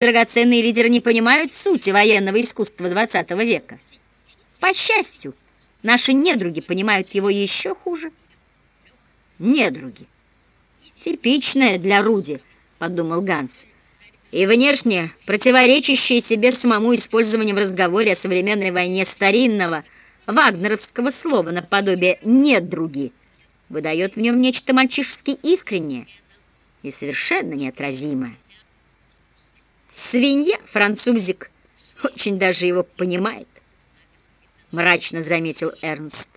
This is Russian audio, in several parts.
драгоценные лидеры не понимают сути военного искусства XX века. По счастью, наши недруги понимают его еще хуже. Недруги. Типичное для Руди, подумал Ганс. И внешне противоречащее себе самому использованию в разговоре о современной войне старинного вагнеровского слова наподобие «недруги» выдает в нем нечто мальчишески искреннее и совершенно неотразимое. Свинья, французик, очень даже его понимает, мрачно заметил Эрнст.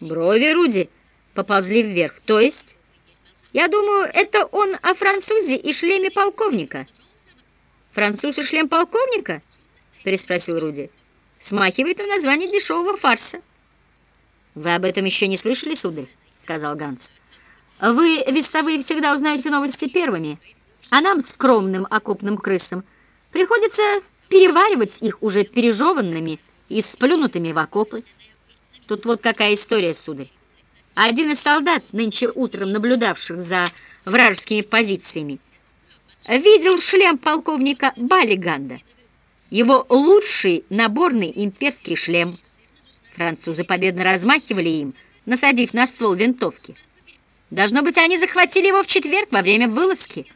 Брови Руди поползли вверх, то есть... Я думаю, это он о французе и шлеме полковника. Француз и шлем полковника? Переспросил Руди. Смахивает на название дешевого фарса. Вы об этом еще не слышали, сударь? Сказал Ганс. Вы, вестовые, всегда узнаете новости первыми, а нам, скромным окопным крысам, приходится переваривать их уже пережеванными и сплюнутыми в окопы. Тут вот какая история, сударь. Один из солдат, нынче утром наблюдавших за вражескими позициями, видел шлем полковника Балиганда, его лучший наборный имперский шлем. Французы победно размахивали им, насадив на ствол винтовки. Должно быть, они захватили его в четверг во время вылазки.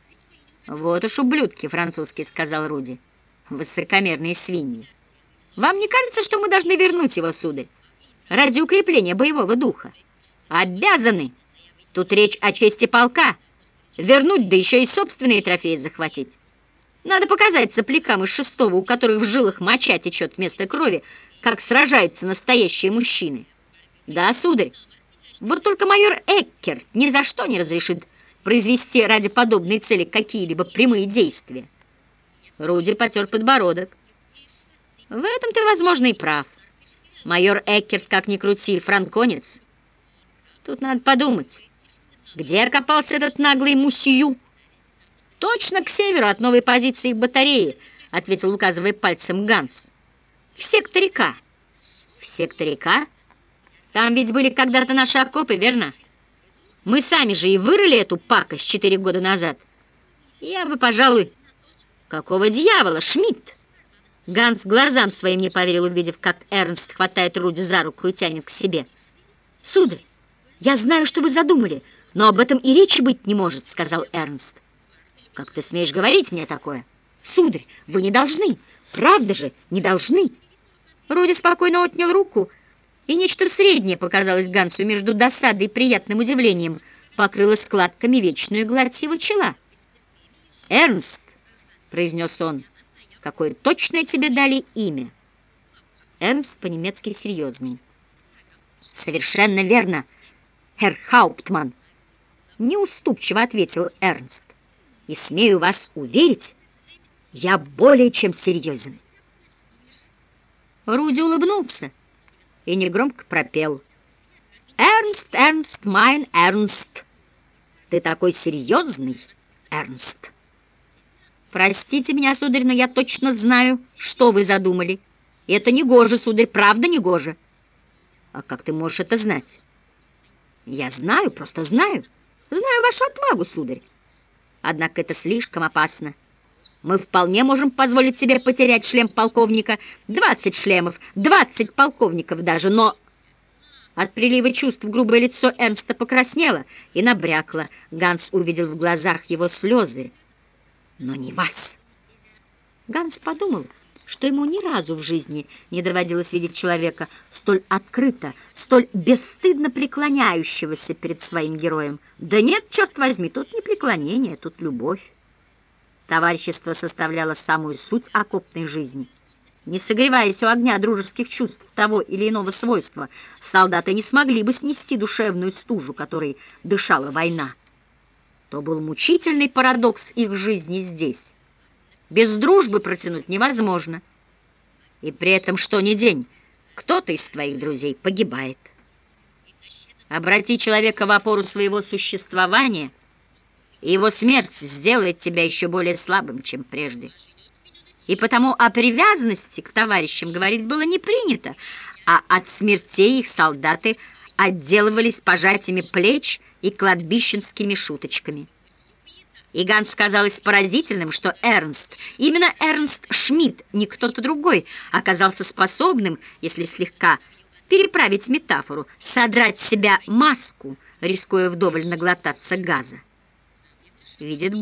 «Вот уж ублюдки французские», — сказал Руди. «Высокомерные свиньи. Вам не кажется, что мы должны вернуть его, сударь, ради укрепления боевого духа?» Обязаны. Тут речь о чести полка. Вернуть, да еще и собственные трофеи захватить. Надо показать соплякам из шестого, у которых в жилах моча течет вместо крови, как сражаются настоящие мужчины. Да, сударь, вот только майор Эккер ни за что не разрешит произвести ради подобной цели какие-либо прямые действия. Руди потер подбородок. В этом ты, возможно, и прав. Майор Эккерт, как ни крути, франконец — Тут надо подумать, где окопался этот наглый мусью? Точно к северу от новой позиции батареи, ответил, указывая пальцем Ганс. В секторе К. В секторе К? Там ведь были когда-то наши окопы, верно? Мы сами же и вырыли эту пакость четыре года назад. Я бы, пожалуй... Какого дьявола, Шмидт? Ганс глазам своим не поверил, увидев, как Эрнст хватает Руди за руку и тянет к себе. «Сударь, «Я знаю, что вы задумали, но об этом и речи быть не может», — сказал Эрнст. «Как ты смеешь говорить мне такое?» «Сударь, вы не должны, правда же, не должны». Руди спокойно отнял руку, и нечто среднее показалось Гансу между досадой и приятным удивлением, покрыло складками вечную гладь его чела. «Эрнст», — произнес он, — «какое точное тебе дали имя?» Эрнст по-немецки серьезный. «Совершенно верно», Herr Hauptmann, неуступчиво ответил Эрнст. И смею вас уверить, я более чем серьезен. Руди улыбнулся и негромко пропел. Эрнст, Эрнст, mein Эрнст, ты такой серьезный, Эрнст. Простите меня, сударь, но я точно знаю, что вы задумали. Это негоже, сударь, правда негоже. А как ты можешь это знать? Я знаю, просто знаю. Знаю вашу отвагу, сударь. Однако это слишком опасно. Мы вполне можем позволить себе потерять шлем полковника, двадцать шлемов, двадцать полковников даже, но... От прилива чувств грубое лицо Эрнста покраснело и набрякло. Ганс увидел в глазах его слезы. Но не вас. Ганс подумал, что ему ни разу в жизни не доводилось видеть человека столь открыто, столь бесстыдно преклоняющегося перед своим героем. Да нет, черт возьми, тут не преклонение, тут любовь. Товарищество составляло самую суть окопной жизни. Не согреваясь у огня дружеских чувств того или иного свойства, солдаты не смогли бы снести душевную стужу, которой дышала война. То был мучительный парадокс их жизни здесь. Без дружбы протянуть невозможно. И при этом что ни день, кто-то из твоих друзей погибает. Обрати человека в опору своего существования, и его смерть сделает тебя еще более слабым, чем прежде. И потому о привязанности к товарищам говорить было не принято, а от смертей их солдаты отделывались пожатиями плеч и кладбищенскими шуточками. И Гансу казалось поразительным, что Эрнст, именно Эрнст Шмидт, не кто-то другой, оказался способным, если слегка переправить метафору, содрать с себя маску, рискуя вдоволь наглотаться газа. Видит